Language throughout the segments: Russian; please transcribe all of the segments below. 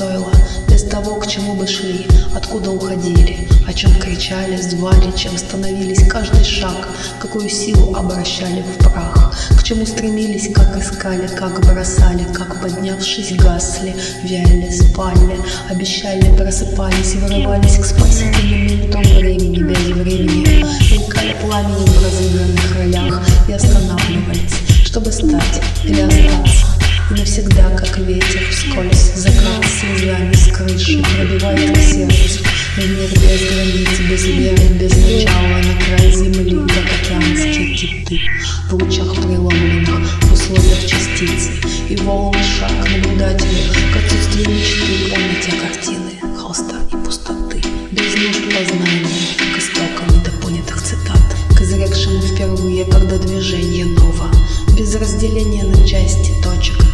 стоило, без того, к чему бы шли, откуда уходили, о чем кричали, звали, чем становились. Каждый шаг, какую силу обращали в прах, к чему стремились, как искали, как бросали, как поднявшись гасли, вяли, спали, обещали, просыпались вырывались к спасительным минутам времени без времени, мелькали пламенем в разыгранных ролях и останавливались, чтобы стать или остаться. И навсегда, как ветер вскользь, закат слезами с крыши пробивает к сердцу. В мир без границ, без веры, без начала, на край земли, как океанские киты, в лучах преломленных, в условиях частицы, и волны шаг наблюдателю, к отсутствию мечты, полноте картины, холста и пустоты, без нужд познания, к истокам недопонятых цитат, к изрекшему впервые, когда движение ново, без разделения на части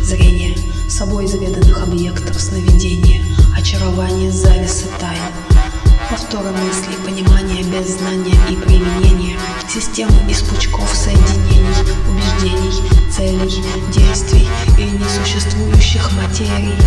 зрения, собой заведанных объектов сновидения, очарование зависы тайн, повтора мыслей, понимания без знания и применения, системы из пучков соединений, убеждений, целей, действий и несуществующих материй,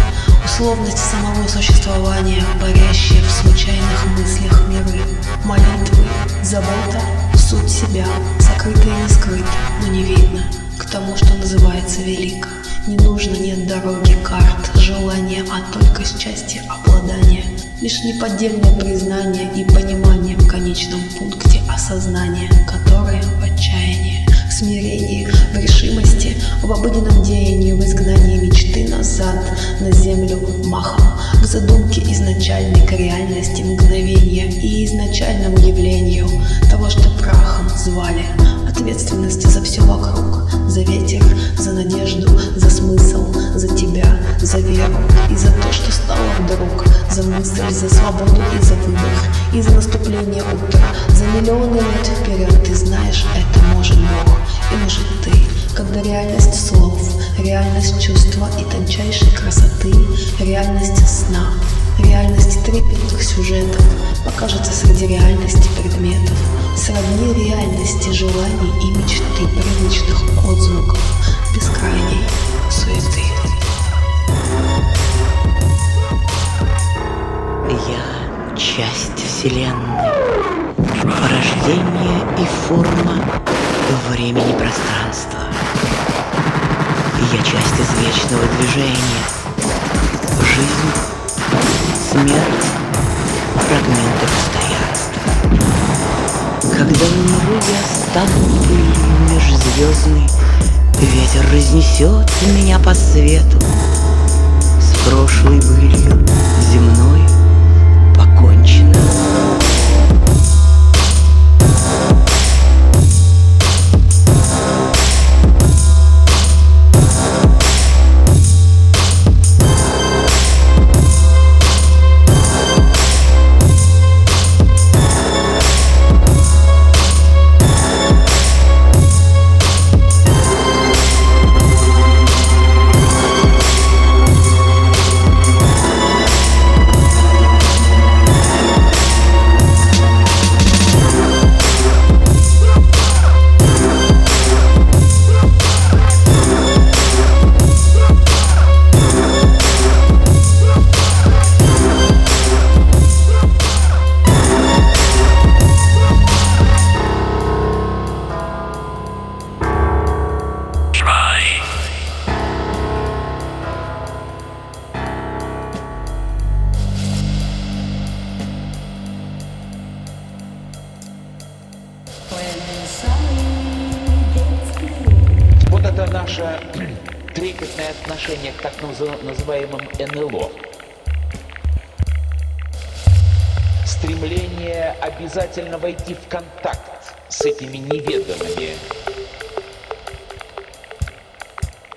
условность самого существования, парящие в случайных мыслях миры, молитвы, забота, суть себя, сокрыто и не скрыто, но не видно к тому, что называется велико. Не нужно нет дороги, карт, желания, а только счастье обладания. Лишь неподдельное признание и понимание в конечном пункте осознания, которое в отчаянии, в смирении, в решимости, в обыденном деянии, в изгнании мечты назад, на землю махом, задумке изначальной, к реальности мгновения и изначальному явлению того, что прахом звали, ответственности за все вокруг, за ветер, за надежду, за смысл, за тебя, за веру и за то, что стало вдруг, за мысль, за свободу и за выбор, и за наступление утра, за миллионы лет вперед. Ты знаешь, это может Бог и может ты, когда реальность слов, реальность чувства и тончайшей красоты, реальность сна, реальность трепетных сюжетов покажется среди реальности предметов. Сравни реальности желаний и мечты привычных отзвуков бескрайней суеты. Я часть Вселенной, порождение и форма времени пространства. Часть из вечного движения, жизнь, смерть, фрагменты постоянства. Когда умру я стану пылью межзвездной, Ветер разнесет меня по свету С прошлой былью земной покончено. Так назыв- называемым НЛО. Стремление обязательно войти в контакт с этими неведомыми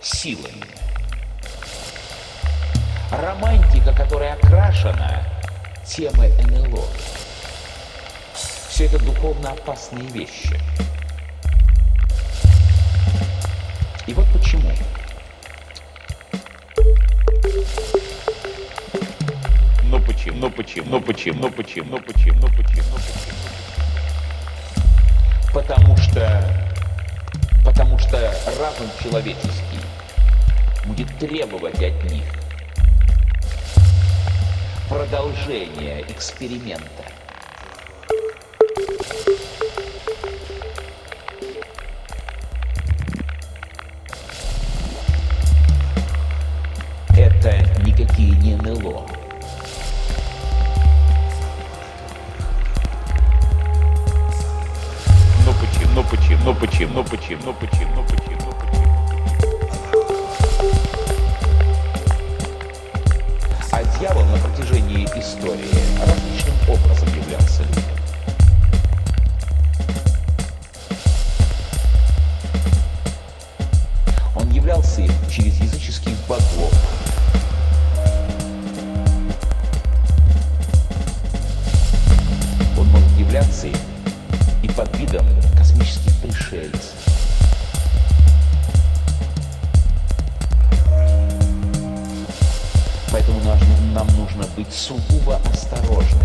силами. Романтика, которая окрашена темой НЛО. Все это духовно опасные вещи. И вот почему? Ну почему? Ну почему? Ну почему? Ну почему? Ну почему? Потому что, Потому что разум человеческий будет требовать от них продолжения эксперимента. Почему, ну почему, ну почему, ну почему, ну почему, ну почему. А дьявол на протяжении истории различным образом являлся людям. Он являлся им через языческих богов. Являться и под видом быть сугубо осторожными.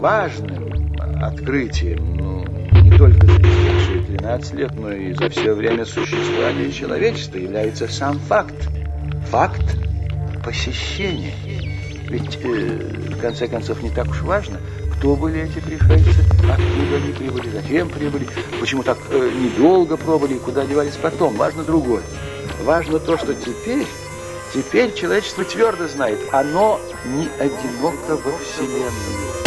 Важным открытием, ну, не только за истекшие 13 лет, но и за все время существования человечества является сам факт. Факт посещения. Ведь, э, в конце концов, не так уж важно, кто были эти пришельцы, откуда они прибыли, зачем прибыли, почему так э, недолго пробыли и куда девались потом. Важно другое. Важно то, что теперь, теперь человечество твердо знает, оно не одиноко во Вселенной.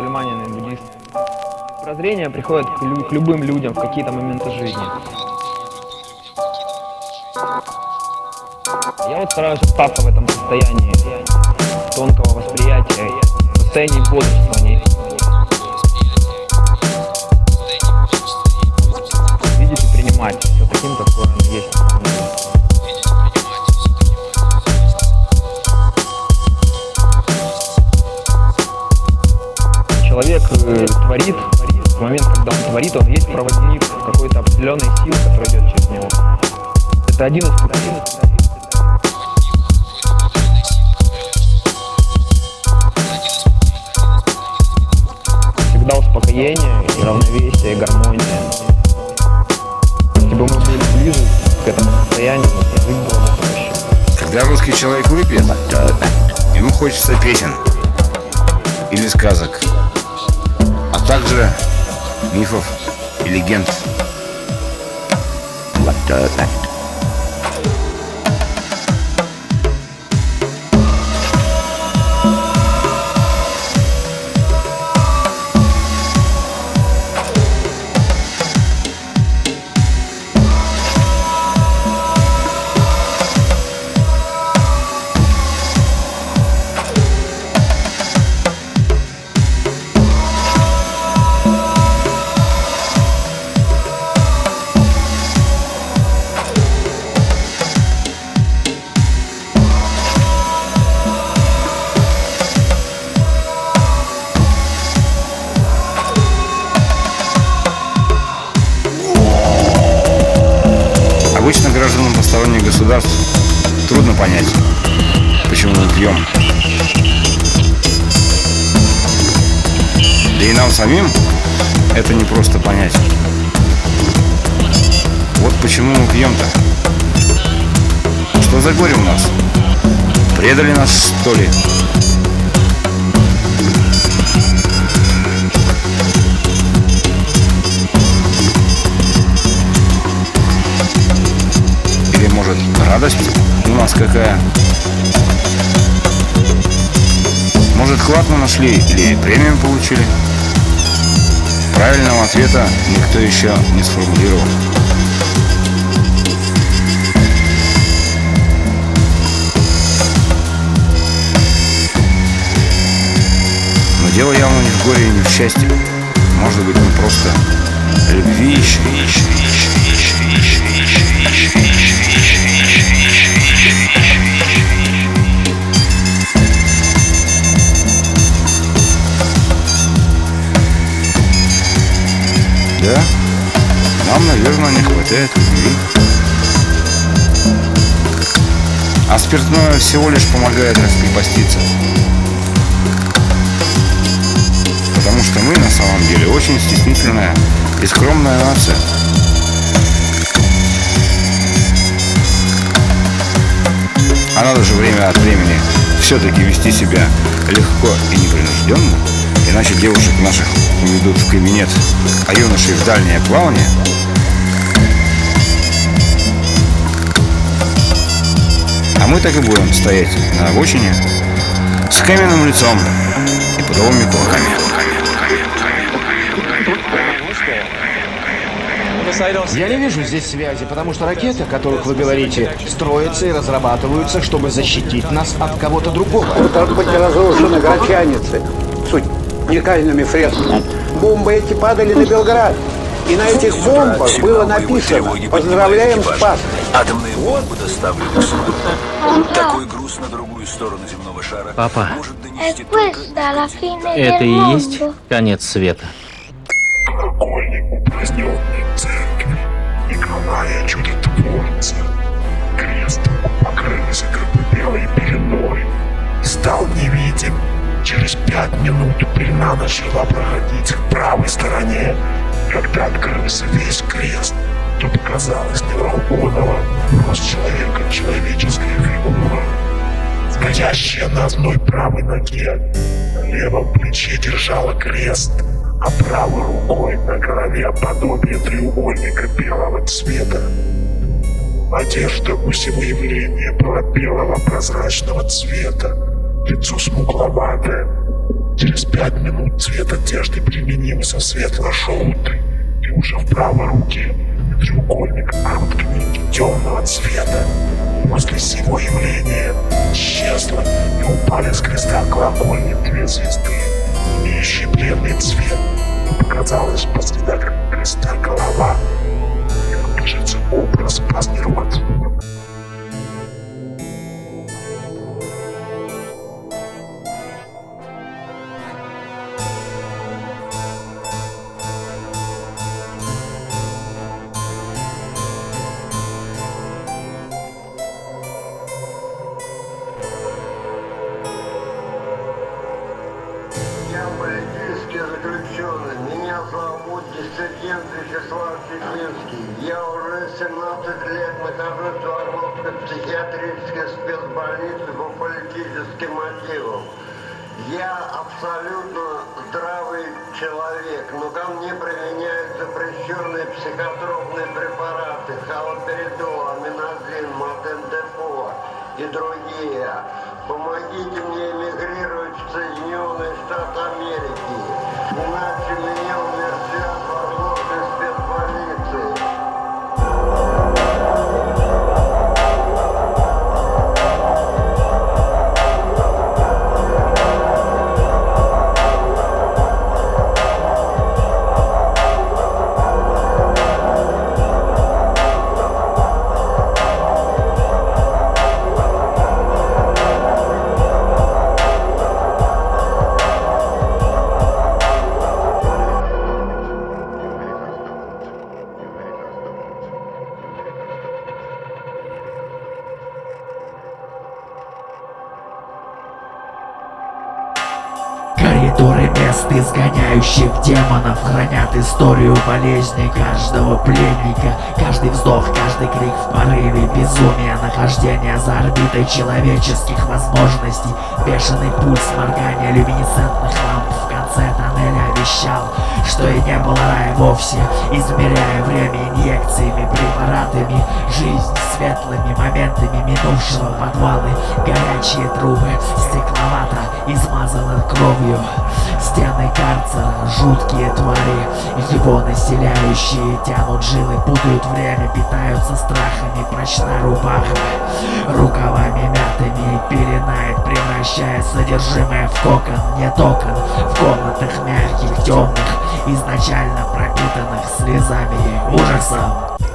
Мусульманин и буддист. Прозрение приходит к, лю- к любым людям в какие-то моменты жизни. Я вот стараюсь остаться в этом состоянии тонкого восприятия, состоянии бодрствования. Видеть и принимать все таким, какое оно есть. Человек э, творит, в момент, когда он творит, он есть проводник какой-то определенной силы, которая идет через него. Это один из путей. Всегда успокоение и равновесие, и гармония. Если бы мы были ближе к этому состоянию, жить было бы проще. Когда русский человек выпьет, ему хочется песен или сказок, также мифов и легенд. Обычно самим это не просто понять. Вот почему мы пьем-то. Что за горе у нас? Предали нас, что ли? Или, может, радость у нас какая? Может, клад мы нашли или премию получили? Правильного ответа никто еще не сформулировал. Но дело явно не в горе и не в счастье. Может быть, мы просто любви ищем. Да, любви. А спиртное всего лишь помогает раскрепоститься. Потому что мы на самом деле очень стеснительная и скромная нация. А надо же время от времени все-таки вести себя легко и непринужденно, иначе девушек наших уведут в кабинет, а юношей в дальнее плавание. Мы так и будем стоять на обочине с каменным лицом и подолыми кулаками. Я не вижу здесь связи, потому что ракеты, о которых вы говорите, строятся и разрабатываются, чтобы защитить нас от кого-то другого. Должны быть разрушены грачаницы с уникальными фресками. Бомбы эти падали на Белград. И на этих бомбах было написано «Поздравляем с Пасхой». Атомные бомбы доставлены с Такой груз на другую сторону земного шара Папа, может È донести только... это и есть конец света. Колокольник упраздненной церкви, микровая чудотворца. Крест покрылся белой пеленой стал невидим. Через пять минут пелена начала проходить к правой стороне. Когда открылся весь крест, то показалось неврахонова, рост человека человеческая фигура, стоящая на одной правой ноге. На левом плече держала крест, а правой рукой на голове подобие треугольника белого цвета. Одежда у всего явления была белого прозрачного цвета, лицо смугловатое. Через пять минут цвет одежды переменился в светло-желтый, и уже в правой руке треугольник короткой нити темного цвета. После всего явления исчезло и упали с креста колокольни две звезды, имеющие бледный цвет. И показалось посреди креста голова. И образ праздный 20 лет нахожусь в Орловской психиатрической спецбольнице по политическим мотивам. Я абсолютно здравый человек, но ко мне применяют запрещенные психотропные препараты, халоперидол, аминозин, матендефола и другие. Помогите мне эмигрировать в Соединенные Штаты Америки, иначе меня умер демонов Хранят историю болезни каждого пленника. Каждый вздох, каждый крик в порыве безумия Нахождение за орбитой человеческих возможностей. Бешеный пульс моргания люминесцентных ламп в конце тоннеля вещал Что и не было рая вовсе Измеряя время инъекциями, препаратами Жизнь светлыми моментами минувшего подвалы Горячие трубы, стекловато измазаны кровью Стены карцера, жуткие твари Его населяющие тянут жилы, путают время Питаются страхами, прочная рубаха Рукавами мятыми пеленает, превращая содержимое в кокон Нет окон, в комнатах мягких, темных Изначально пропитанных слезами и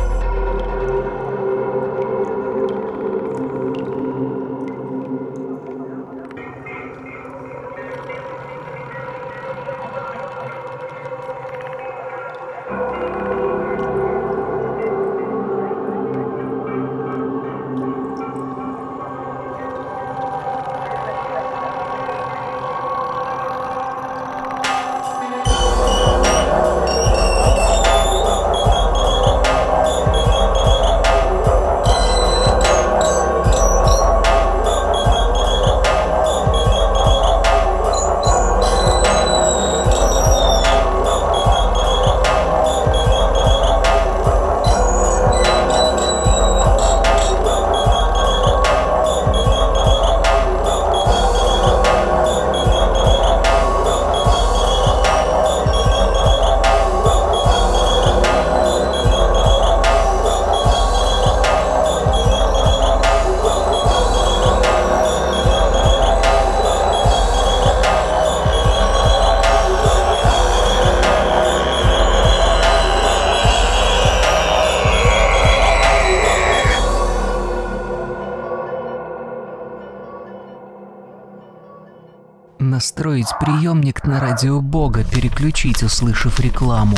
Настроить приемник на радио Бога, переключить, услышав рекламу.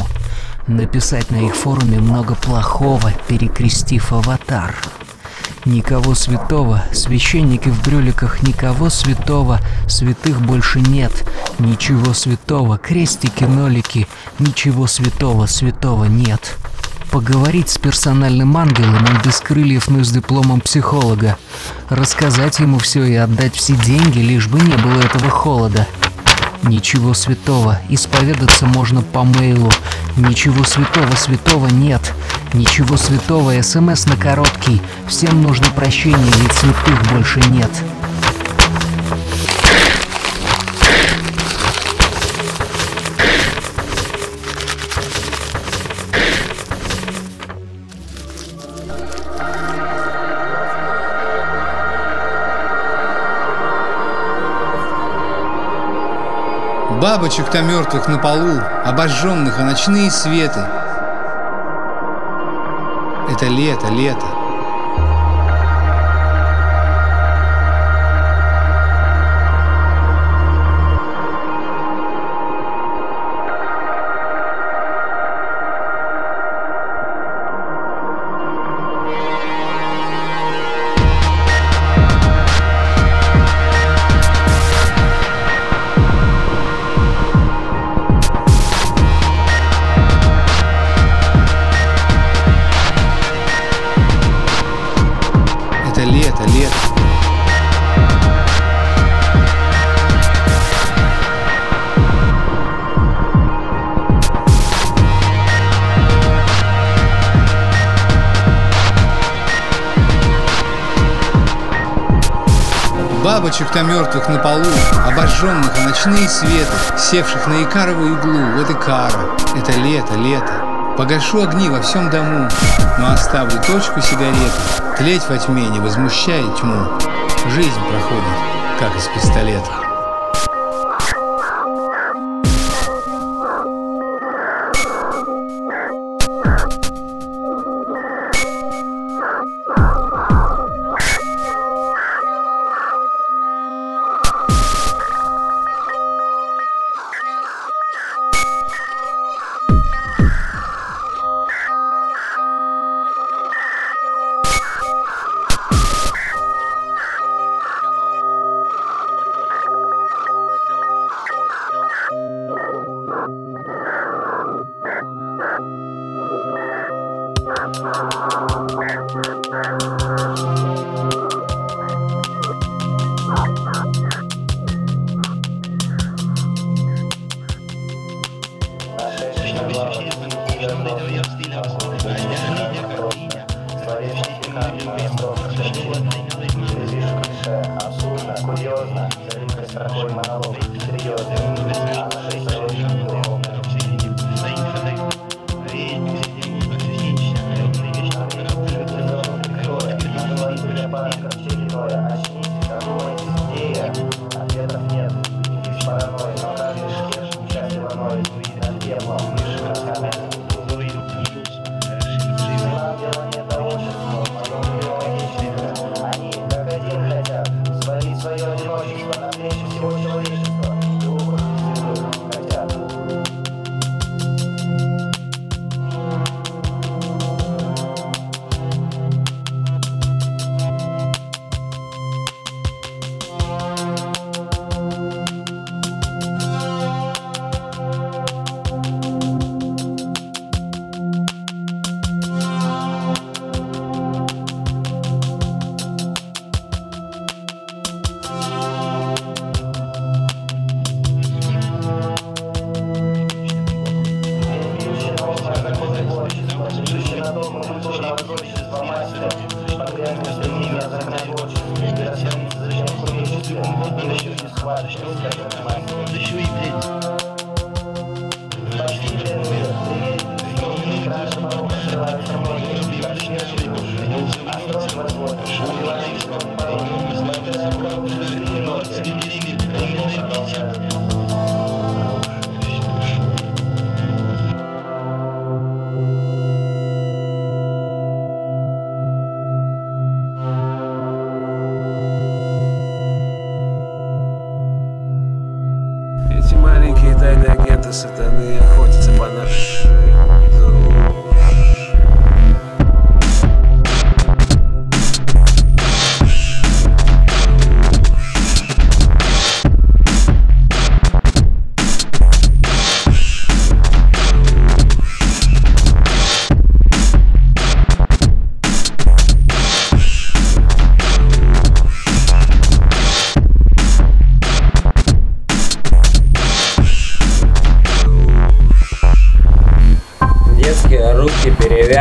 Написать на их форуме много плохого, перекрестив аватар. Никого святого, священники в брюликах, никого святого, святых больше нет, ничего святого, крестики, нолики, ничего святого, святого нет. Поговорить с персональным ангелом он без крыльев, но с дипломом психолога. Рассказать ему все и отдать все деньги, лишь бы не было этого холода. Ничего святого, исповедаться можно по мейлу. Ничего святого, святого нет. Ничего святого, СМС на короткий. Всем нужно прощение, ведь святых больше нет. Бабочек-то мертвых на полу, обожженных, а ночные светы. Это лето, лето. Бабочек-то мертвых на полу, обожженных, а ночные светы, севших на икаровую иглу, вот икара. Это лето, лето. Погашу огни во всем дому, но оставлю точку сигареты. Тлеть во тьме не возмущает тьму. Жизнь проходит, как из пистолета.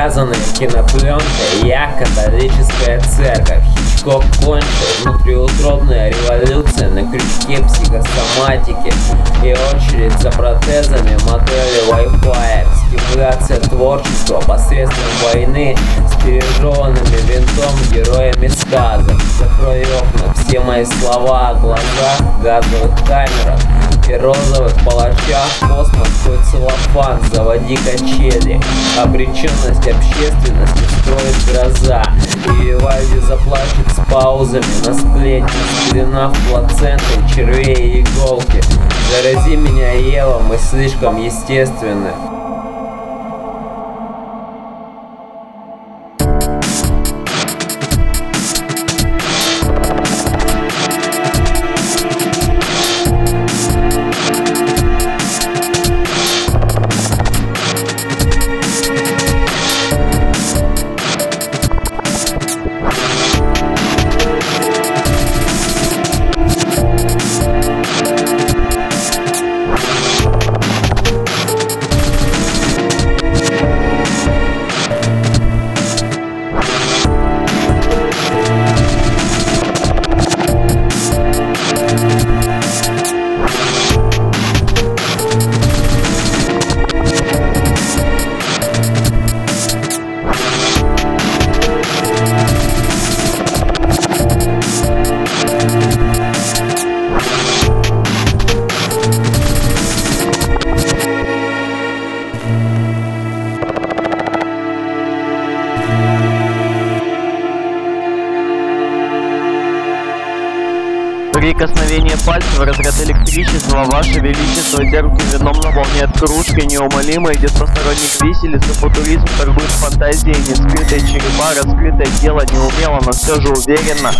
Перевязаны кинопленкой Я католическая церковь Хичкок кончил Внутриутробная революция На крючке психосоматики И очередь за протезами Модели Wi-Fi. Стимуляция творчества Посредством войны С пережеванными винтом Героями сказок. Закрой окна Все мои слова о глазах Газовых камерах и розовых палачах Космос твой целлофан, заводи качели. Обреченность общественности строит гроза. И Вивальди заплачет с паузами на сплетни Спеленав плацентой червей и иголки. Зарази меня, Ева, мы слишком естественны Прикосновение пальцев, разряд электричества, Ваше Величество, терпким вином наполняет кружкой, неумолимо идет посторонник виселица, футуризм торгует фантазией, нескрытые черепа, раскрытое тело, неумело, но все же уверенно.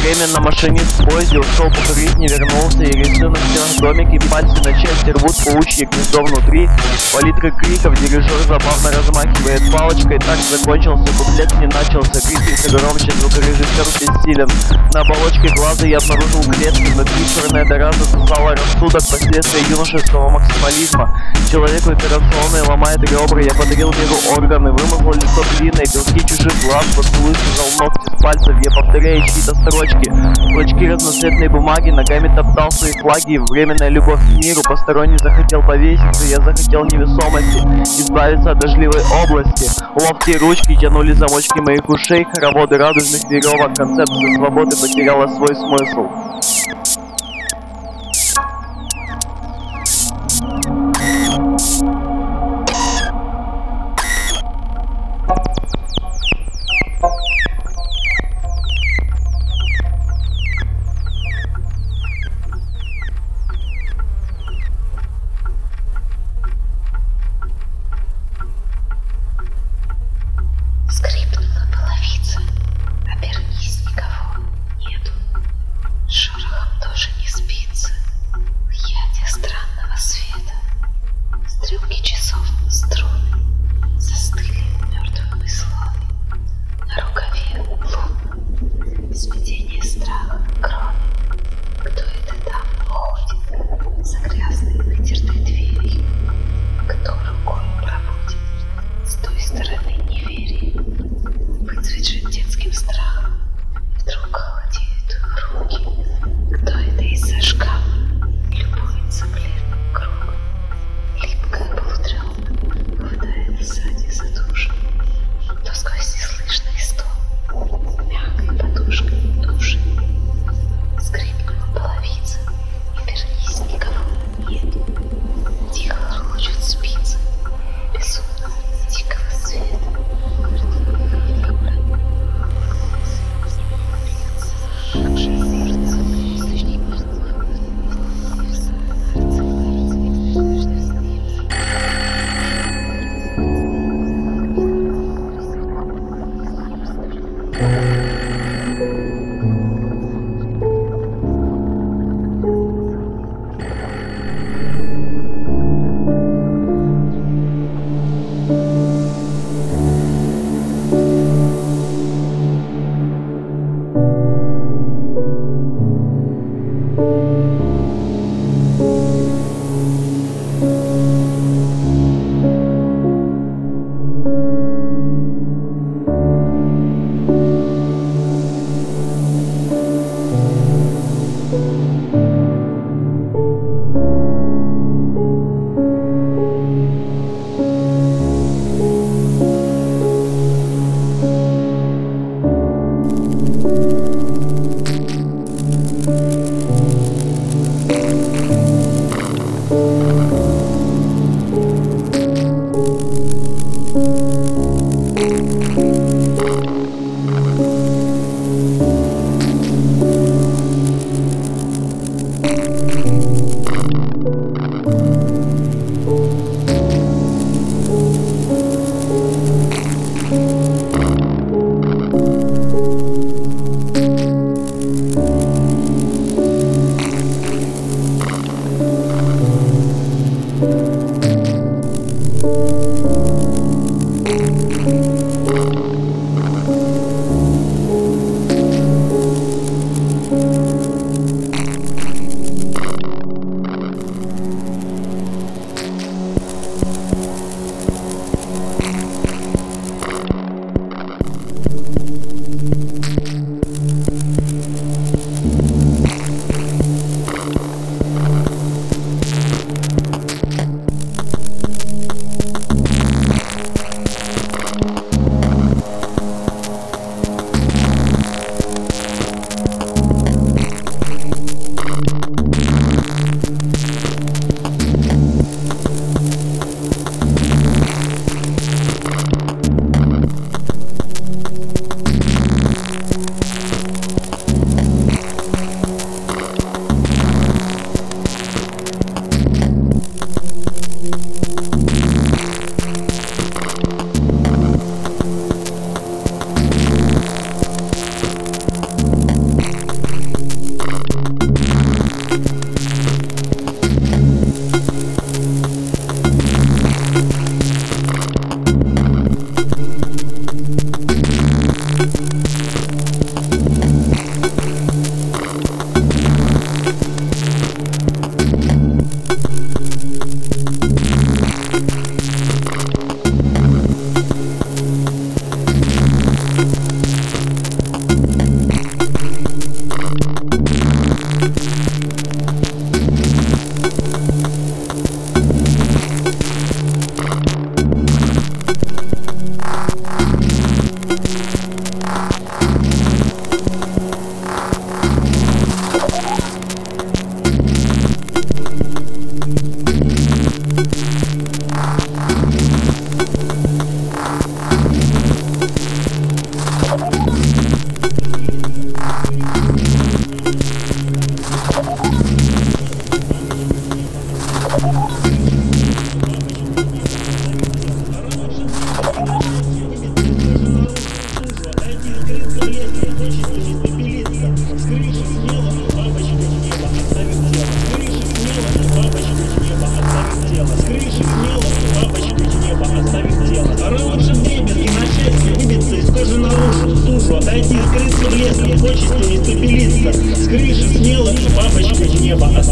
Временно машинист в поезде ушел покурить, не вернулся, и рисунок в стенах домики, пальцы на части рвут паучье гнездо внутри, палитра криков, дирижер забавно размахивает палочкой, так закончился, куплет не начался, крики громче, звукорежиссер бессилен. На оболочке глаза я обнаружил клетки, внутри черная дыра засосала рассудок, последствия юношеского максимализма. Человеку операционный ломает ребра, я подарил миру органы, вымазал лицо глиной, белки чужих глаз, поцелуй сжал ногти с пальцев, я повторяю чьи-то строчки. Клочки разноцветной бумаги, ногами топтал свои флаги, временная любовь к миру, посторонний захотел повеситься, я захотел невесомости, избавиться от дождливой области. Ловкие ручки тянули замочки моих ушей, хороводы радужных веревок, концепция свободы потеряла свой смысл.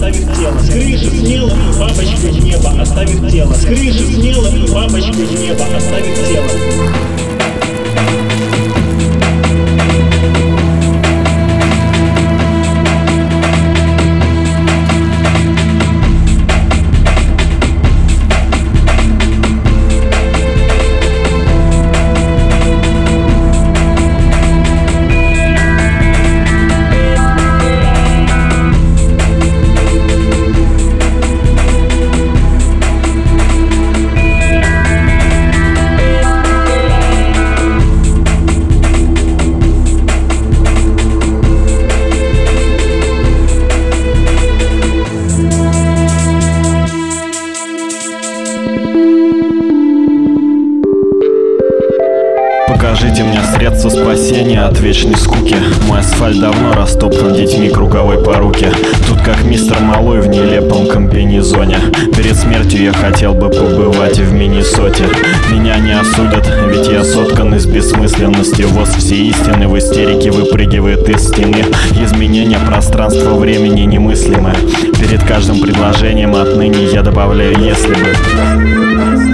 оставив тело. С крыши смело и бабочкой в небо, оставив тело. С крыши смело и бабочкой в небо, оставив тело. Вечной скуки Мой асфальт давно растоптан детьми круговой поруки. Тут как мистер Малой в нелепом комбинезоне Перед смертью я хотел бы побывать в Миннесоте. Меня не осудят, ведь я соткан из бессмысленности. Воз все истины в истерике выпрыгивает из стены. Изменение пространства времени немыслимое. Перед каждым предложением отныне я добавляю «если бы»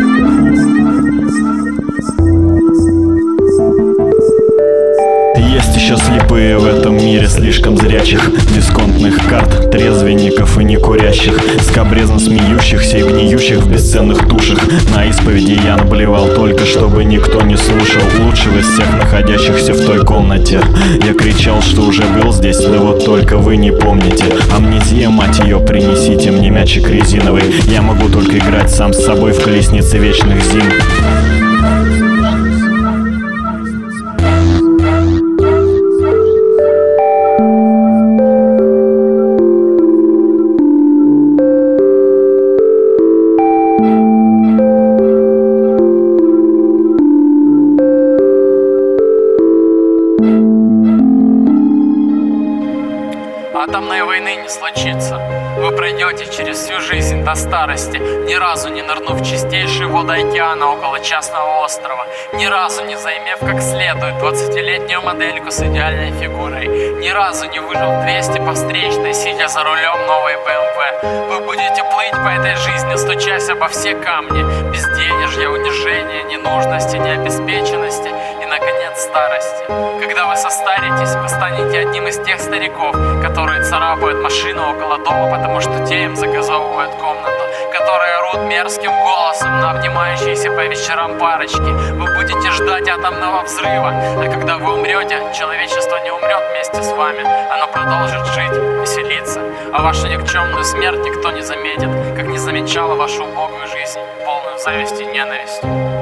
еще слепые в этом мире слишком зрячих Дисконтных карт, трезвенников и некурящих Скобрезно смеющихся и гниющих в бесценных тушах. На исповеди я наблевал только, чтобы никто не слушал Лучшего из всех находящихся в той комнате. Я кричал, что уже был здесь, да вот только вы не помните. Амнезия, мать ее, принесите мне мячик резиновый. Я могу только играть сам с собой в колеснице вечных зим ни разу не нырнув в чистейшие воды океана около частного острова, ни разу не займев как следует 20-летнюю модельку с идеальной фигурой, ни разу не выжил 200 по встречной, сидя за рулем новой БМВ. Вы будете плыть по этой жизни, стучась обо все камни, безденежья, унижения, ненужности, необеспеченности и, наконец, старости. Когда вы состаритесь, вы станете одним из тех стариков, которые царапают машину около дома, потому что те им загазовывают комнату, которые орут мерзким голосом на обнимающиеся по вечерам парочки. Вы будете ждать атомного взрыва, а когда вы умрете, человечество не умрет вместе с вами, оно продолжит жить, веселиться, а вашу никчемную смерть никто не заметит, как не замечала вашу убогую жизнь, полную зависти и ненависти.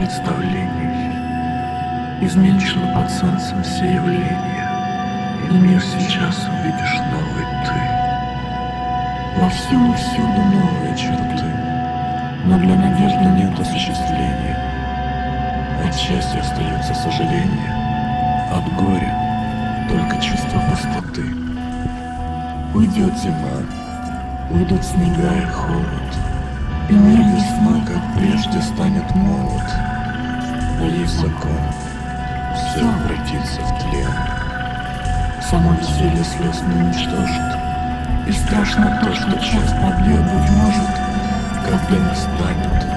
Представлений. Изменчиво под солнцем все явления. И мир сейчас увидишь новый ты. Во всем и всюду новые черты. Но для надежды нет осуществления. От счастья остается сожаление. От горя только чувство пустоты. Уйдет зима, Уйдут снега и холод, И мир весной, как прежде, станет молод. Есть закон, все обратится в тлен. Само веселье слез не уничтожит. И страшно то, что час побьет, быть может, Когда не станет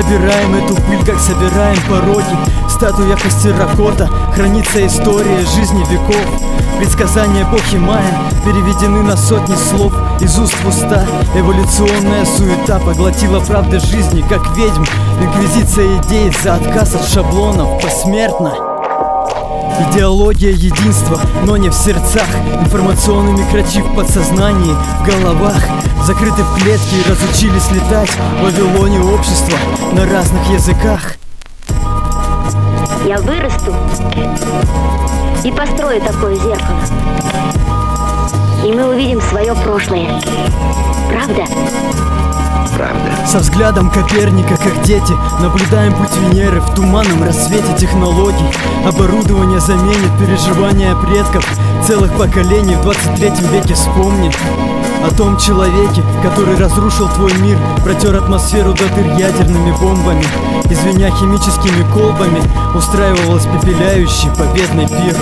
собираем эту пыль, как собираем пороги В статуях из терракота хранится история жизни веков. Предсказания эпохи Майя переведены на сотни слов. Из уст в уста эволюционная суета Поглотила правды жизни, как ведьм. Инквизиция идей за отказ от шаблонов посмертно Идеология единства, но не в сердцах. Информационный микрочип в подсознании, в головах Закрыты в клетке и разучились летать В Вавилоне общества на разных языках Я вырасту и построю такое зеркало. И мы увидим свое прошлое. Правда? Правда. Со взглядом Коперника, как дети, наблюдаем путь Венеры в туманном рассвете технологий. Оборудование заменит переживания предков целых поколений в 23 веке вспомни о том человеке, который разрушил твой мир, протер атмосферу до дыр ядерными бомбами, извиня химическими колбами, устраивал испепеляющий победный пир.